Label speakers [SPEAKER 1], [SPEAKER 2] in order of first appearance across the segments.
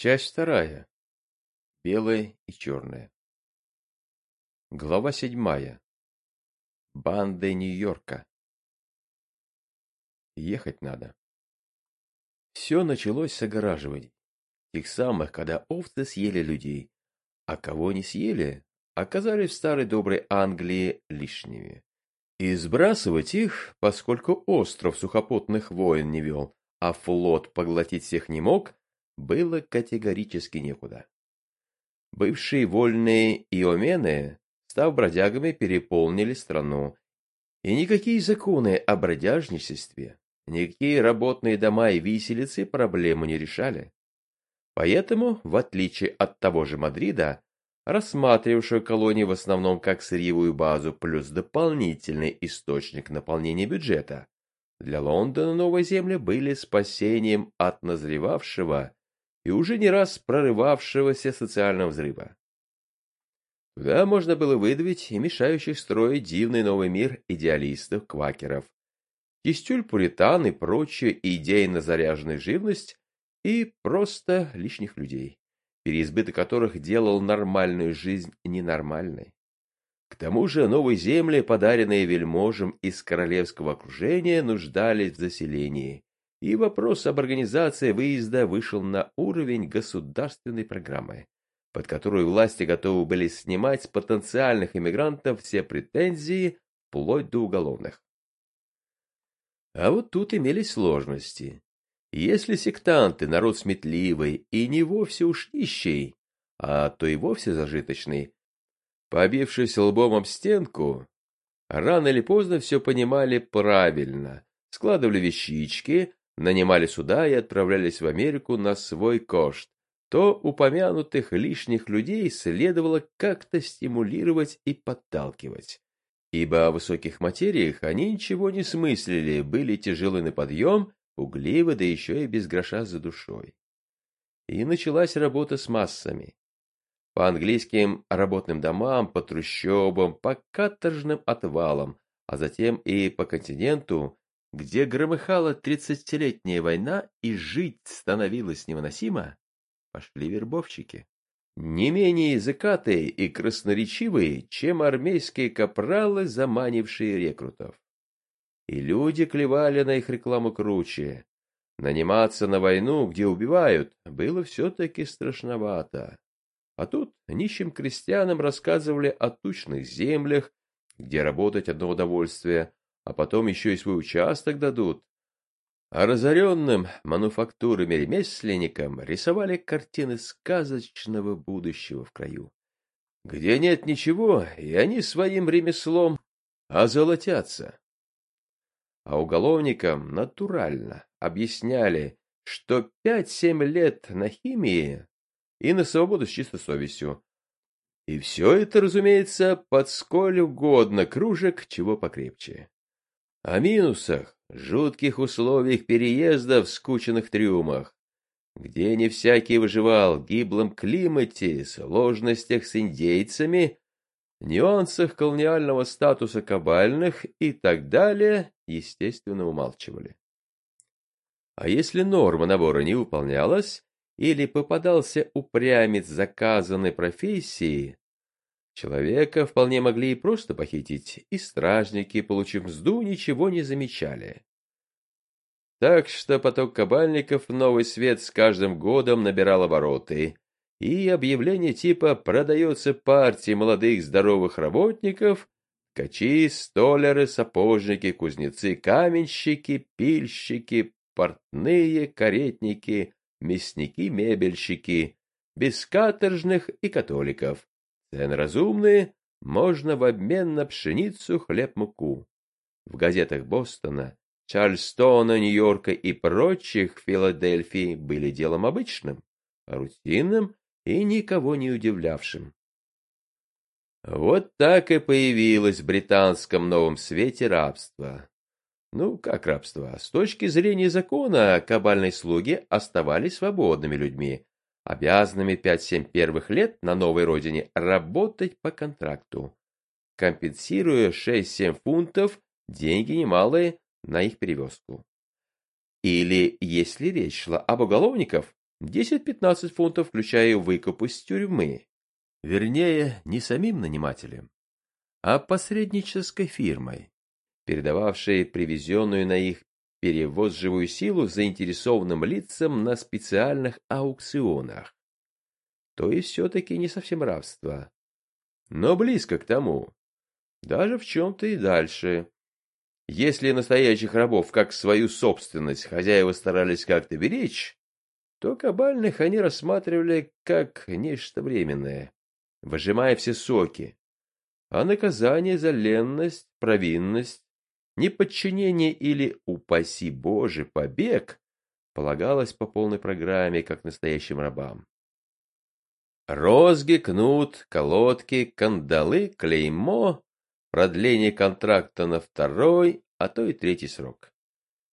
[SPEAKER 1] Часть вторая. Белое и черное. Глава седьмая. Банды Нью-Йорка. Ехать надо. Все началось с огораживаний. Тех самых, когда овцы съели людей, а кого не съели, оказались в старой доброй Англии лишними. И сбрасывать их, поскольку остров сухопутных войн не вел, а флот поглотить всех не мог, было категорически некуда. Бывшие вольные иомены, став бродягами, переполнили страну, и никакие законы о бродяжничестве, никакие работные дома и виселицы проблему не решали. Поэтому, в отличие от того же Мадрида, рассматривавшего колонии в основном как сырьевую базу плюс дополнительный источник наполнения бюджета, для Лондона новые земли были спасением от назревавшего и уже не раз прорывавшегося социального взрыва. Туда можно было выдавить и мешающих строить дивный новый мир идеалистов-квакеров, кистюль-пуритан и прочую идейно заряженную живность и просто лишних людей, переизбыток которых делал нормальную жизнь ненормальной. К тому же новые земли, подаренные вельможам из королевского окружения, нуждались в заселении, и вопрос об организации выезда вышел на уровень государственной программы, под которую власти готовы были снимать с потенциальных иммигрантов все претензии, вплоть до уголовных. А вот тут имелись сложности. Если сектанты народ сметливый и не вовсе уж нищий, а то и вовсе зажиточный, побившись лбом об стенку, рано или поздно все понимали правильно, складывали вещички, нанимали суда и отправлялись в Америку на свой кошт, то упомянутых лишних людей следовало как-то стимулировать и подталкивать. Ибо о высоких материях они ничего не смыслили, были тяжелы на подъем, угливы, да еще и без гроша за душой. И началась работа с массами. По английским работным домам, по трущобам, по каторжным отвалам, а затем и по континенту, где громыхала тридцатилетняя война и жить становилось невыносимо, пошли вербовщики. Не менее языкатые и красноречивые, чем армейские капралы, заманившие рекрутов. И люди клевали на их рекламу круче. Наниматься на войну, где убивают, было все-таки страшновато. А тут нищим крестьянам рассказывали о тучных землях, где работать одно удовольствие, а потом еще и свой участок дадут. А разоренным мануфактурами ремесленникам рисовали картины сказочного будущего в краю, где нет ничего, и они своим ремеслом озолотятся. А уголовникам натурально объясняли, что пять-семь лет на химии и на свободу с чистой совестью. И все это, разумеется, под сколь угодно кружек, чего покрепче. О минусах, жутких условиях переезда в скученных трюмах, где не всякий выживал, гиблом климате, сложностях с индейцами, нюансах колониального статуса кабальных и так далее, естественно, умалчивали. А если норма набора не выполнялась, или попадался упрямец заказанной профессии, Человека вполне могли и просто похитить, и стражники, получив мзду, ничего не замечали. Так что поток кабальников в новый свет с каждым годом набирал обороты, и объявление типа «продается партии молодых здоровых работников» Ткачи, столяры, сапожники, кузнецы, каменщики, пильщики, портные, каретники, мясники, мебельщики, без каторжных и католиков. Цены разумные, можно в обмен на пшеницу, хлеб, муку. В газетах Бостона, Чарльстона, Нью-Йорка и прочих Филадельфии были делом обычным, рутинным и никого не удивлявшим. Вот так и появилось в британском новом свете рабство. Ну, как рабство? С точки зрения закона, кабальные слуги оставались свободными людьми, обязанными 5-7 первых лет на новой родине работать по контракту, компенсируя 6-7 фунтов, деньги немалые, на их перевозку. Или, если речь шла об уголовников, 10-15 фунтов, включая выкуп из тюрьмы. Вернее, не самим нанимателем, а посреднической фирмой, передававшей привезенную на их перевоз живую силу заинтересованным лицам на специальных аукционах. То есть все-таки не совсем рабство, но близко к тому. Даже в чем-то и дальше. Если настоящих рабов, как свою собственность, хозяева старались как-то беречь, то кабальных они рассматривали как нечто временное, выжимая все соки. А наказание за ленность, провинность, неподчинение или, упаси Боже, побег полагалось по полной программе, как настоящим рабам. Розги, кнут, колодки, кандалы, клеймо, продление контракта на второй, а то и третий срок.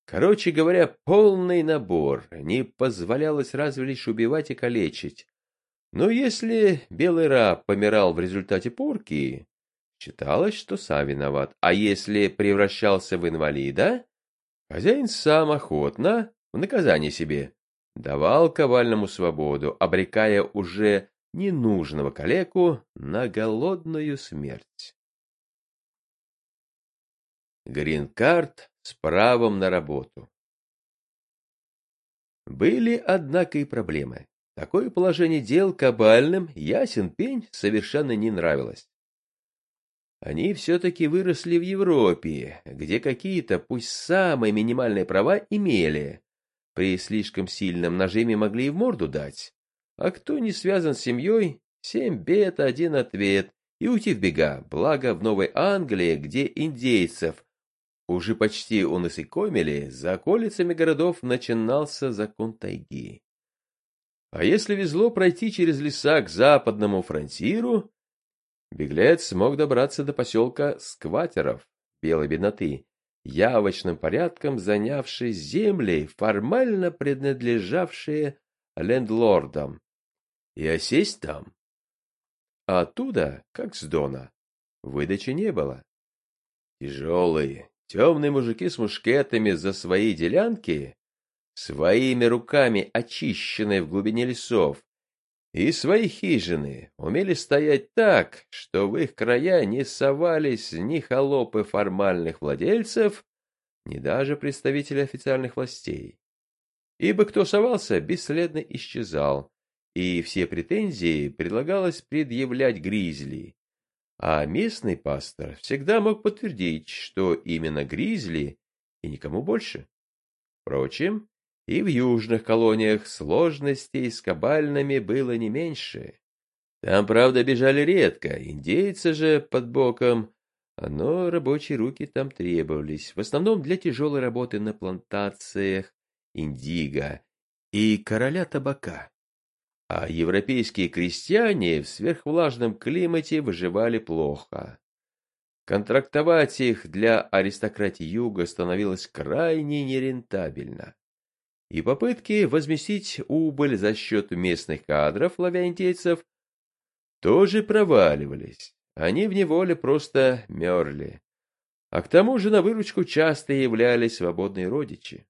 [SPEAKER 1] Короче говоря, полный набор, не позволялось разве лишь убивать и калечить. Но если белый раб помирал в результате порки, считалось, что сам виноват, а если превращался в инвалида, хозяин сам охотно, в наказание себе, давал ковальному свободу, обрекая уже ненужного калеку на голодную смерть. Грин-карт с правом на работу. Были, однако, и проблемы. Такое положение дел кабальным, ясен пень, совершенно не нравилось. Они все-таки выросли в Европе, где какие-то, пусть самые минимальные права имели. При слишком сильном нажиме могли и в морду дать. А кто не связан с семьей, семь бед, один ответ, и уйти в бега, благо в Новой Англии, где индейцев уже почти унасекомили, за околицами городов начинался закон тайги. А если везло пройти через леса к западному фронтиру, беглец смог добраться до поселка Скватеров, белой бедноты, явочным порядком занявший земли, формально принадлежавшие лендлордам, и осесть там. А оттуда, как с Дона, выдачи не было. Тяжелые, темные мужики с мушкетами за свои делянки, своими руками очищенные в глубине лесов, и свои хижины умели стоять так, что в их края не совались ни холопы формальных владельцев, ни даже представители официальных властей. Ибо кто совался, бесследно исчезал, и все претензии предлагалось предъявлять Гризли. А местный пастор всегда мог подтвердить, что именно Гризли и никому больше. Впрочем, и в южных колониях сложностей с кабальными было не меньше. Там, правда, бежали редко, индейцы же под боком, но рабочие руки там требовались, в основном для тяжелой работы на плантациях индиго и короля табака а европейские крестьяне в сверхвлажном климате выживали плохо. Контрактовать их для аристократии Юга становилось крайне нерентабельно. И попытки возместить убыль за счет местных кадров, ловя индейцев, тоже проваливались. Они в неволе просто мерли. А к тому же на выручку часто являлись свободные родичи.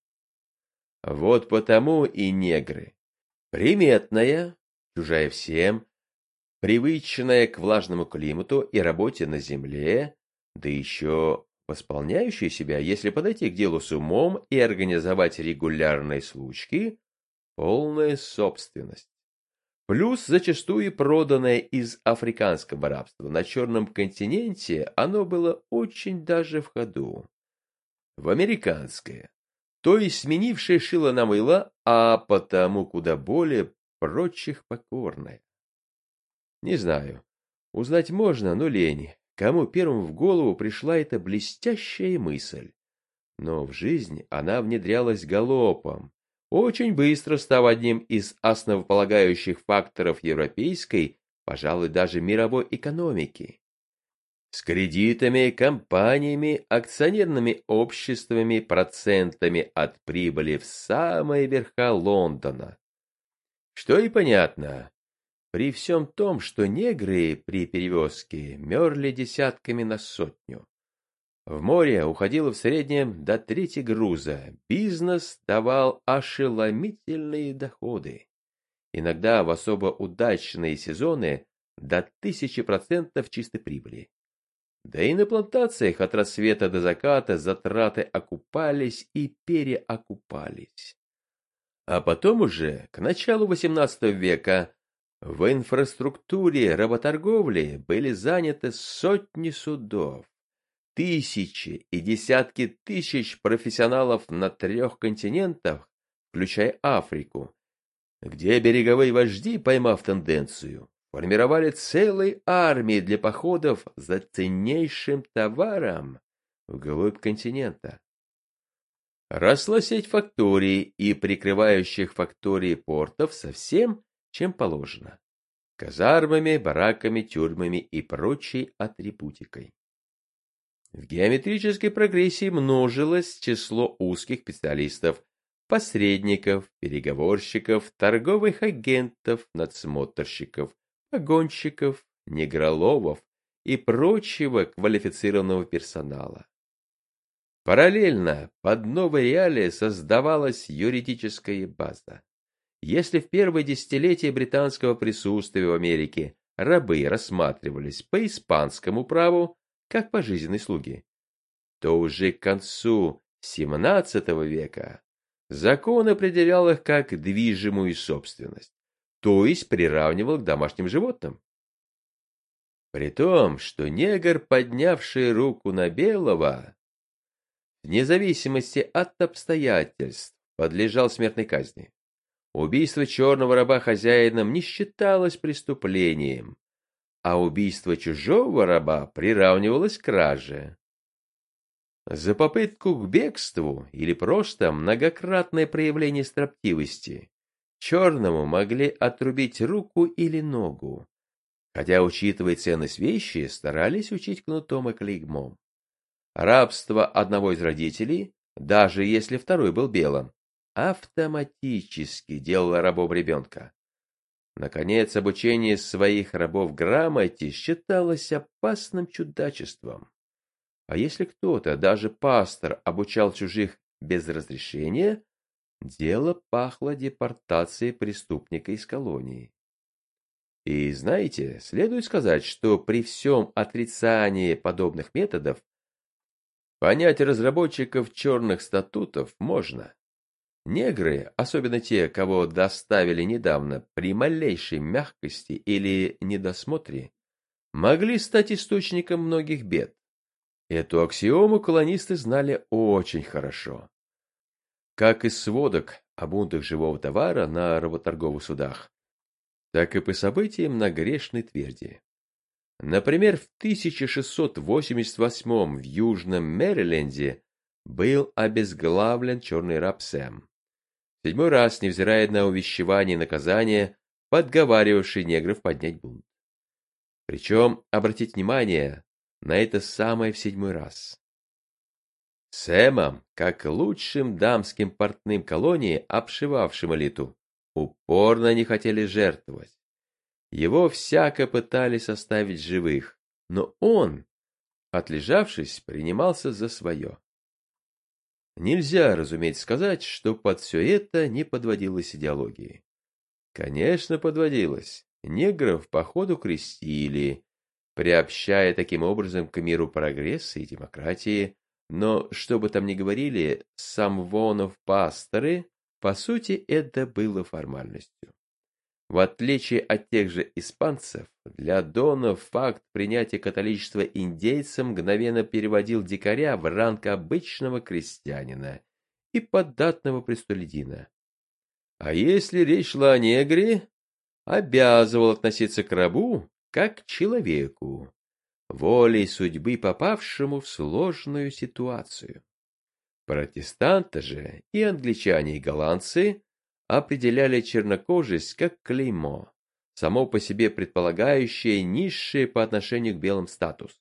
[SPEAKER 1] Вот потому и негры Приметная, чужая всем, привычная к влажному климату и работе на земле, да еще восполняющая себя, если подойти к делу с умом и организовать регулярные случки, полная собственность. Плюс зачастую проданное из африканского рабства на черном континенте, оно было очень даже в ходу. В американское то есть сменившее шило на мыло, а потому куда более прочих покорное. Не знаю, узнать можно, но лень, кому первым в голову пришла эта блестящая мысль. Но в жизнь она внедрялась галопом, очень быстро став одним из основополагающих факторов европейской, пожалуй, даже мировой экономики с кредитами, компаниями, акционерными обществами, процентами от прибыли в самые верха Лондона. Что и понятно, при всем том, что негры при перевозке мерли десятками на сотню. В море уходило в среднем до трети груза, бизнес давал ошеломительные доходы. иногда в особо удачные сезоны до тысячи процентов чистой прибыли. Да и на плантациях от рассвета до заката затраты окупались и переокупались. А потом уже, к началу XVIII века, в инфраструктуре работорговли были заняты сотни судов, тысячи и десятки тысяч профессионалов на трех континентах, включая Африку, где береговые вожди, поймав тенденцию, формировали целые армии для походов за ценнейшим товаром вглубь континента. Росла сеть факторий и прикрывающих фактории портов со всем, чем положено. Казармами, бараками, тюрьмами и прочей атрибутикой. В геометрической прогрессии множилось число узких специалистов, посредников, переговорщиков, торговых агентов, надсмотрщиков, погонщиков, негроловов и прочего квалифицированного персонала. Параллельно под новой реалии создавалась юридическая база. Если в первые десятилетия британского присутствия в Америке рабы рассматривались по испанскому праву как пожизненные слуги, то уже к концу XVII века закон определял их как движимую собственность, то есть приравнивал к домашним животным. При том, что негр, поднявший руку на белого, вне зависимости от обстоятельств, подлежал смертной казни. Убийство черного раба хозяином не считалось преступлением, а убийство чужого раба приравнивалось к краже. За попытку к бегству или просто многократное проявление строптивости черному могли отрубить руку или ногу, хотя, учитывая ценность вещи, старались учить кнутом и клеймом. Рабство одного из родителей, даже если второй был белым, автоматически делала рабом ребенка. Наконец, обучение своих рабов грамоте считалось опасным чудачеством. А если кто-то, даже пастор, обучал чужих без разрешения, дело пахло депортацией преступника из колонии. И знаете, следует сказать, что при всем отрицании подобных методов понять разработчиков черных статутов можно. Негры, особенно те, кого доставили недавно, при малейшей мягкости или недосмотре, могли стать источником многих бед. Эту аксиому колонисты знали очень хорошо. Как из сводок о бунтах живого товара на работорговых судах, так и по событиям на грешной тверди. Например, в 1688 в Южном Мэриленде был обезглавлен черный раб Сэм седьмой раз, невзирая на увещевание и наказание, подговаривавший негров поднять бунт. Причем, обратить внимание, на это самое в седьмой раз. Сэмом, как лучшим дамским портным колонии, обшивавшим элиту, упорно не хотели жертвовать. Его всяко пытались оставить живых, но он, отлежавшись, принимался за свое. Нельзя, разумеется, сказать, что под все это не подводилась идеологии. Конечно, подводилась. Негров по ходу крестили, приобщая таким образом к миру прогресса и демократии, но, что бы там ни говорили, сам Вонов пасторы, по сути, это было формальностью. В отличие от тех же испанцев, для Донов факт принятия католичества индейцам мгновенно переводил дикаря в ранг обычного крестьянина и податного престолюдина. А если речь шла о негре, обязывал относиться к рабу как к человеку, волей судьбы попавшему в сложную ситуацию. Протестанты же и англичане, и голландцы определяли чернокожесть как клеймо, само по себе предполагающее низшее по отношению к белым статус.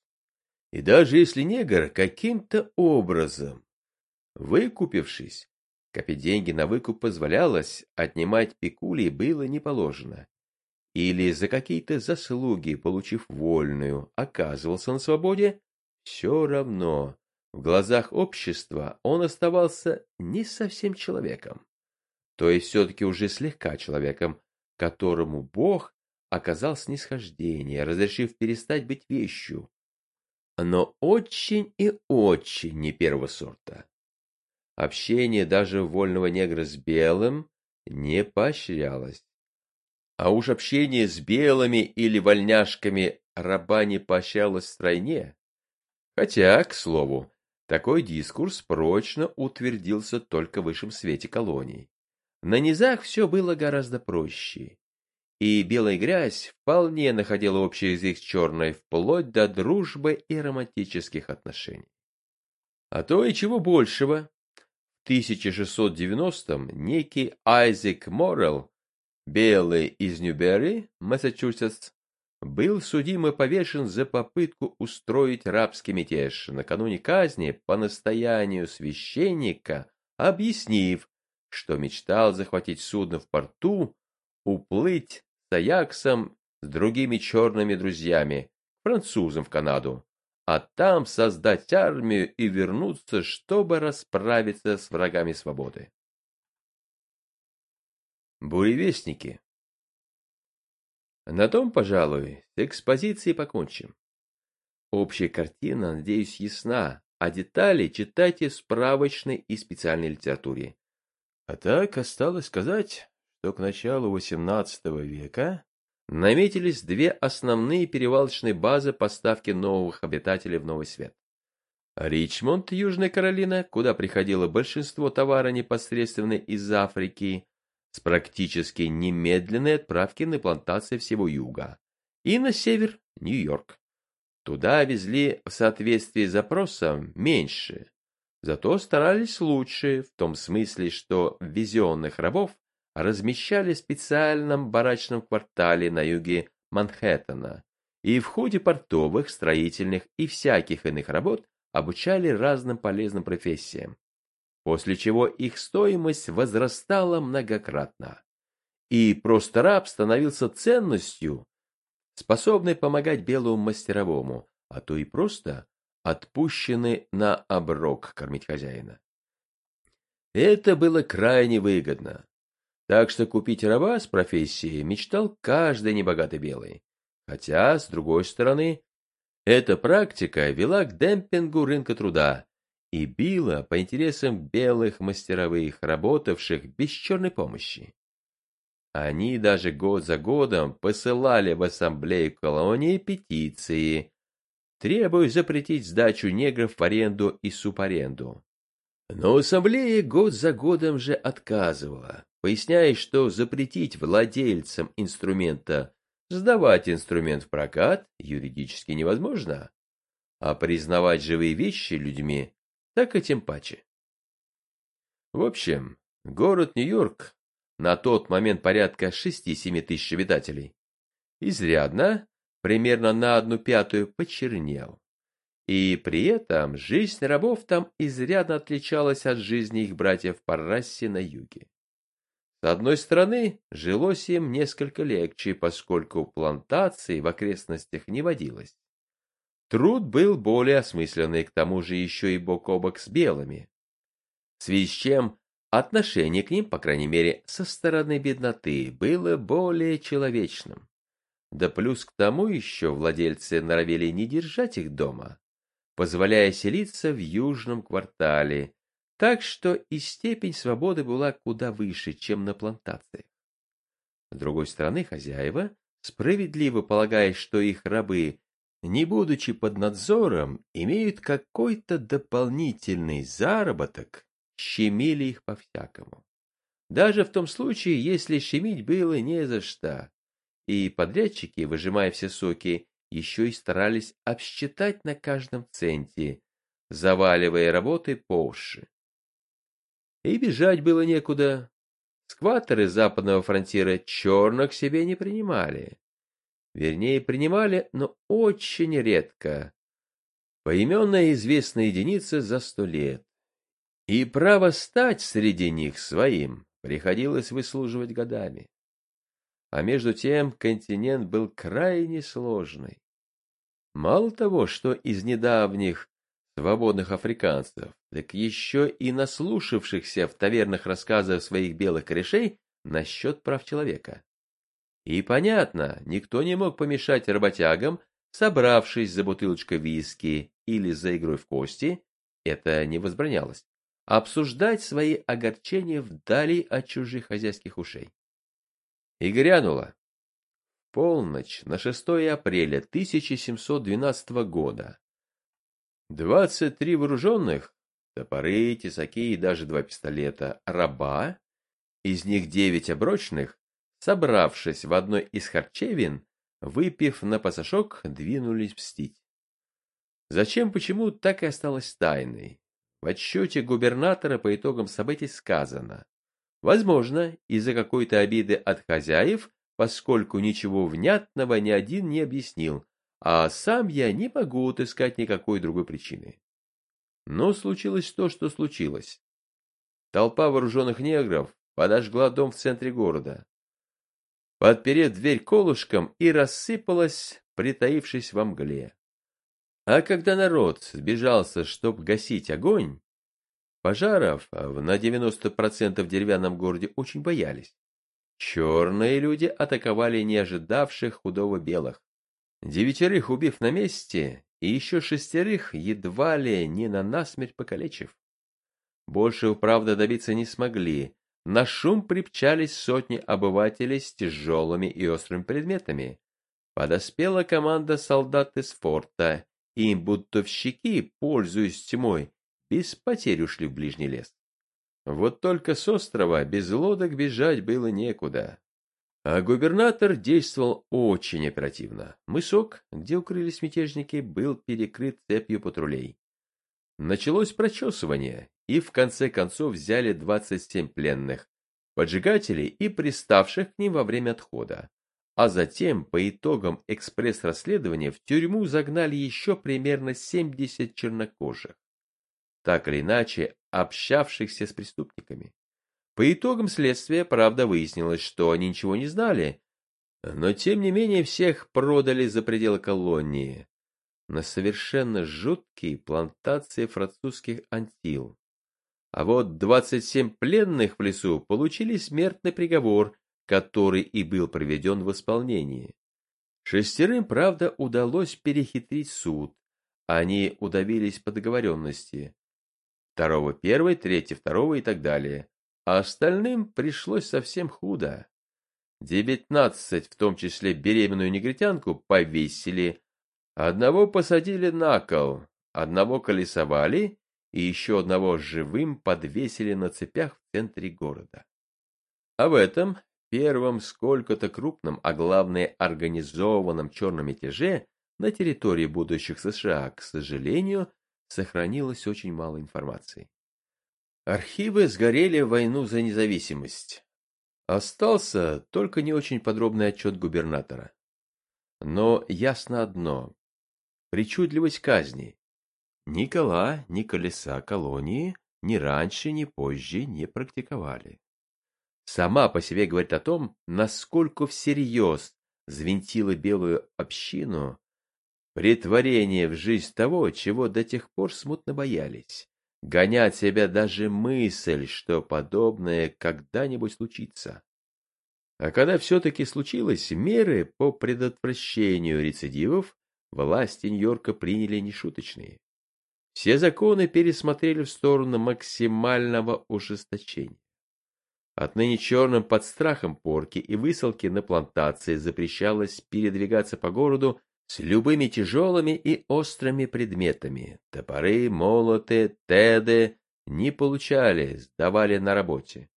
[SPEAKER 1] И даже если негр каким-то образом, выкупившись, копить деньги на выкуп позволялось, отнимать пекулей было не положено. Или за какие-то заслуги, получив вольную, оказывался на свободе, все равно в глазах общества он оставался не совсем человеком то есть все-таки уже слегка человеком, которому Бог оказал снисхождение, разрешив перестать быть вещью, но очень и очень не первого сорта. Общение даже вольного негра с белым не поощрялось. А уж общение с белыми или вольняшками раба не поощрялось в стране. Хотя, к слову, такой дискурс прочно утвердился только в высшем свете колоний. На низах все было гораздо проще. И белая грязь вполне находила общий язык с черной вплоть до дружбы и романтических отношений. А то и чего большего. В 1690-м некий Айзек Моррелл, белый из Ньюберри, Массачусетс, был судим и повешен за попытку устроить рабский мятеж накануне казни по настоянию священника, объяснив, что мечтал захватить судно в порту, уплыть с Аяксом с другими черными друзьями, французом в Канаду, а там создать армию и вернуться, чтобы расправиться с врагами свободы. Буревестники на том, пожалуй, с экспозицией покончим. Общая картина, надеюсь, ясна, а детали читайте в справочной и специальной литературе. А так осталось сказать, что к началу XVIII века наметились две основные перевалочные базы поставки новых обитателей в Новый Свет. Ричмонд, Южная Каролина, куда приходило большинство товара непосредственно из Африки, с практически немедленной отправки на плантации всего юга, и на север Нью-Йорк. Туда везли в соответствии с запросом меньше, зато старались лучше, в том смысле, что везенных рабов размещали в специальном барачном квартале на юге Манхэттена, и в ходе портовых, строительных и всяких иных работ обучали разным полезным профессиям, после чего их стоимость возрастала многократно. И просто раб становился ценностью, способной помогать белому мастеровому, а то и просто отпущенный на оброк кормить хозяина. Это было крайне выгодно. Так что купить раба с профессией мечтал каждый небогатый белый. Хотя, с другой стороны, эта практика вела к демпингу рынка труда, и била по интересам белых мастеровых, работавших без черной помощи. Они даже год за годом посылали в ассамблею колонии петиции, требуя запретить сдачу негров в аренду и субаренду. Но ассамблея год за годом же отказывала, поясняя, что запретить владельцам инструмента сдавать инструмент в прокат юридически невозможно, а признавать живые вещи людьми так и тем паче. В общем, город Нью-Йорк, на тот момент порядка 6-7 тысяч обитателей, изрядно, примерно на одну пятую, почернел. И при этом жизнь рабов там изрядно отличалась от жизни их братьев по расе на юге. С одной стороны, жилось им несколько легче, поскольку плантаций в окрестностях не водилось. Труд был более осмысленный, к тому же еще и бок о бок с белыми. В связи с чем отношение к ним, по крайней мере, со стороны бедноты, было более человечным. Да плюс к тому еще владельцы норовили не держать их дома, позволяя селиться в южном квартале, так что и степень свободы была куда выше, чем на плантациях. С другой стороны, хозяева, справедливо полагая, что их рабы не будучи под надзором, имеют какой-то дополнительный заработок, щемили их по-всякому. Даже в том случае, если щемить было не за что. И подрядчики, выжимая все соки, еще и старались обсчитать на каждом центе, заваливая работы по уши. И бежать было некуда. Скваторы западного фронтира черных себе не принимали. Вернее, принимали, но очень редко. Поименная известная единица за сто лет. И право стать среди них своим приходилось выслуживать годами. А между тем континент был крайне сложный. Мало того, что из недавних свободных африканцев, так еще и наслушавшихся в тавернах рассказов своих белых корешей насчет прав человека. И понятно, никто не мог помешать работягам, собравшись за бутылочкой виски или за игрой в кости, это не возбранялось, обсуждать свои огорчения вдали от чужих хозяйских ушей. И грянуло. Полночь на 6 апреля 1712 года. Двадцать три вооруженных, топоры, тесаки и даже два пистолета, раба, из них девять оброчных, собравшись в одной из харчевин, выпив на пасашок, двинулись мстить. Зачем, почему, так и осталось тайной. В отчете губернатора по итогам событий сказано. Возможно, из-за какой-то обиды от хозяев, поскольку ничего внятного ни один не объяснил, а сам я не могу отыскать никакой другой причины. Но случилось то, что случилось. Толпа вооруженных негров подожгла дом в центре города подперев дверь колышком и рассыпалась, притаившись во мгле. А когда народ сбежался, чтобы гасить огонь, пожаров на 90% в деревянном городе очень боялись. Черные люди атаковали не ожидавших худого белых. Девятерых убив на месте, и еще шестерых едва ли не на насмерть покалечив. Больше, правда, добиться не смогли, на шум припчались сотни обывателей с тяжелыми и острыми предметами. Подоспела команда солдат из форта, и бутовщики, пользуясь тьмой, без потерь ушли в ближний лес. Вот только с острова без лодок бежать было некуда. А губернатор действовал очень оперативно. Мысок, где укрылись мятежники, был перекрыт цепью патрулей. Началось прочесывание, и в конце концов взяли 27 пленных, поджигателей и приставших к ним во время отхода. А затем, по итогам экспресс-расследования, в тюрьму загнали еще примерно 70 чернокожих, так или иначе общавшихся с преступниками. По итогам следствия, правда, выяснилось, что они ничего не знали, но тем не менее всех продали за пределы колонии на совершенно жуткие плантации французских антил. А вот 27 пленных в лесу получили смертный приговор, который и был приведен в исполнение. Шестерым, правда, удалось перехитрить суд. Они удавились по договоренности. Второго первый, третий второго и так далее. А остальным пришлось совсем худо. Девятнадцать, в том числе беременную негритянку, повесили, одного посадили на кол, одного колесовали и еще одного живым подвесили на цепях в центре города. А в этом первом сколько-то крупном, а главное организованном черном мятеже на территории будущих США, к сожалению, сохранилось очень мало информации. Архивы сгорели в войну за независимость. Остался только не очень подробный отчет губернатора. Но ясно одно. Причудливость казни ни кола, ни колеса колонии ни раньше, ни позже не практиковали. Сама по себе говорит о том, насколько всерьез звентила белую общину притворение в жизнь того, чего до тех пор смутно боялись. Гонять себя даже мысль, что подобное когда-нибудь случится. А когда все-таки случилось, меры по предотвращению рецидивов власти Нью-Йорка приняли нешуточные. Все законы пересмотрели в сторону максимального ужесточения. Отныне черным под страхом порки и высылки на плантации запрещалось передвигаться по городу с любыми тяжелыми и острыми предметами. Топоры, молоты, теды не получали, сдавали на работе.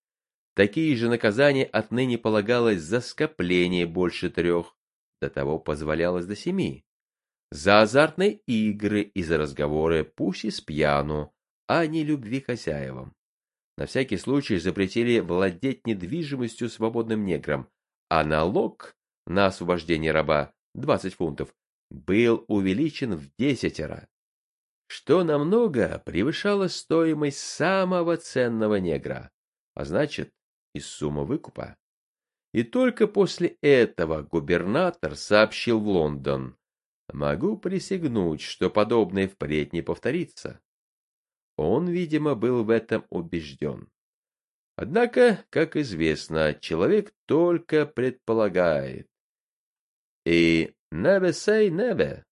[SPEAKER 1] Такие же наказания отныне полагалось за скопление больше трех, до того позволялось до семи за азартные игры и за разговоры, пусть и с пьяну, а не любви хозяевам. На всякий случай запретили владеть недвижимостью свободным неграм, а налог на освобождение раба 20 фунтов был увеличен в десятеро, что намного превышало стоимость самого ценного негра, а значит и сумму выкупа. И только после этого губернатор сообщил в Лондон, Могу присягнуть, что подобное впредь не повторится. Он, видимо, был в этом убежден. Однако, как известно, человек только предполагает. И never say never.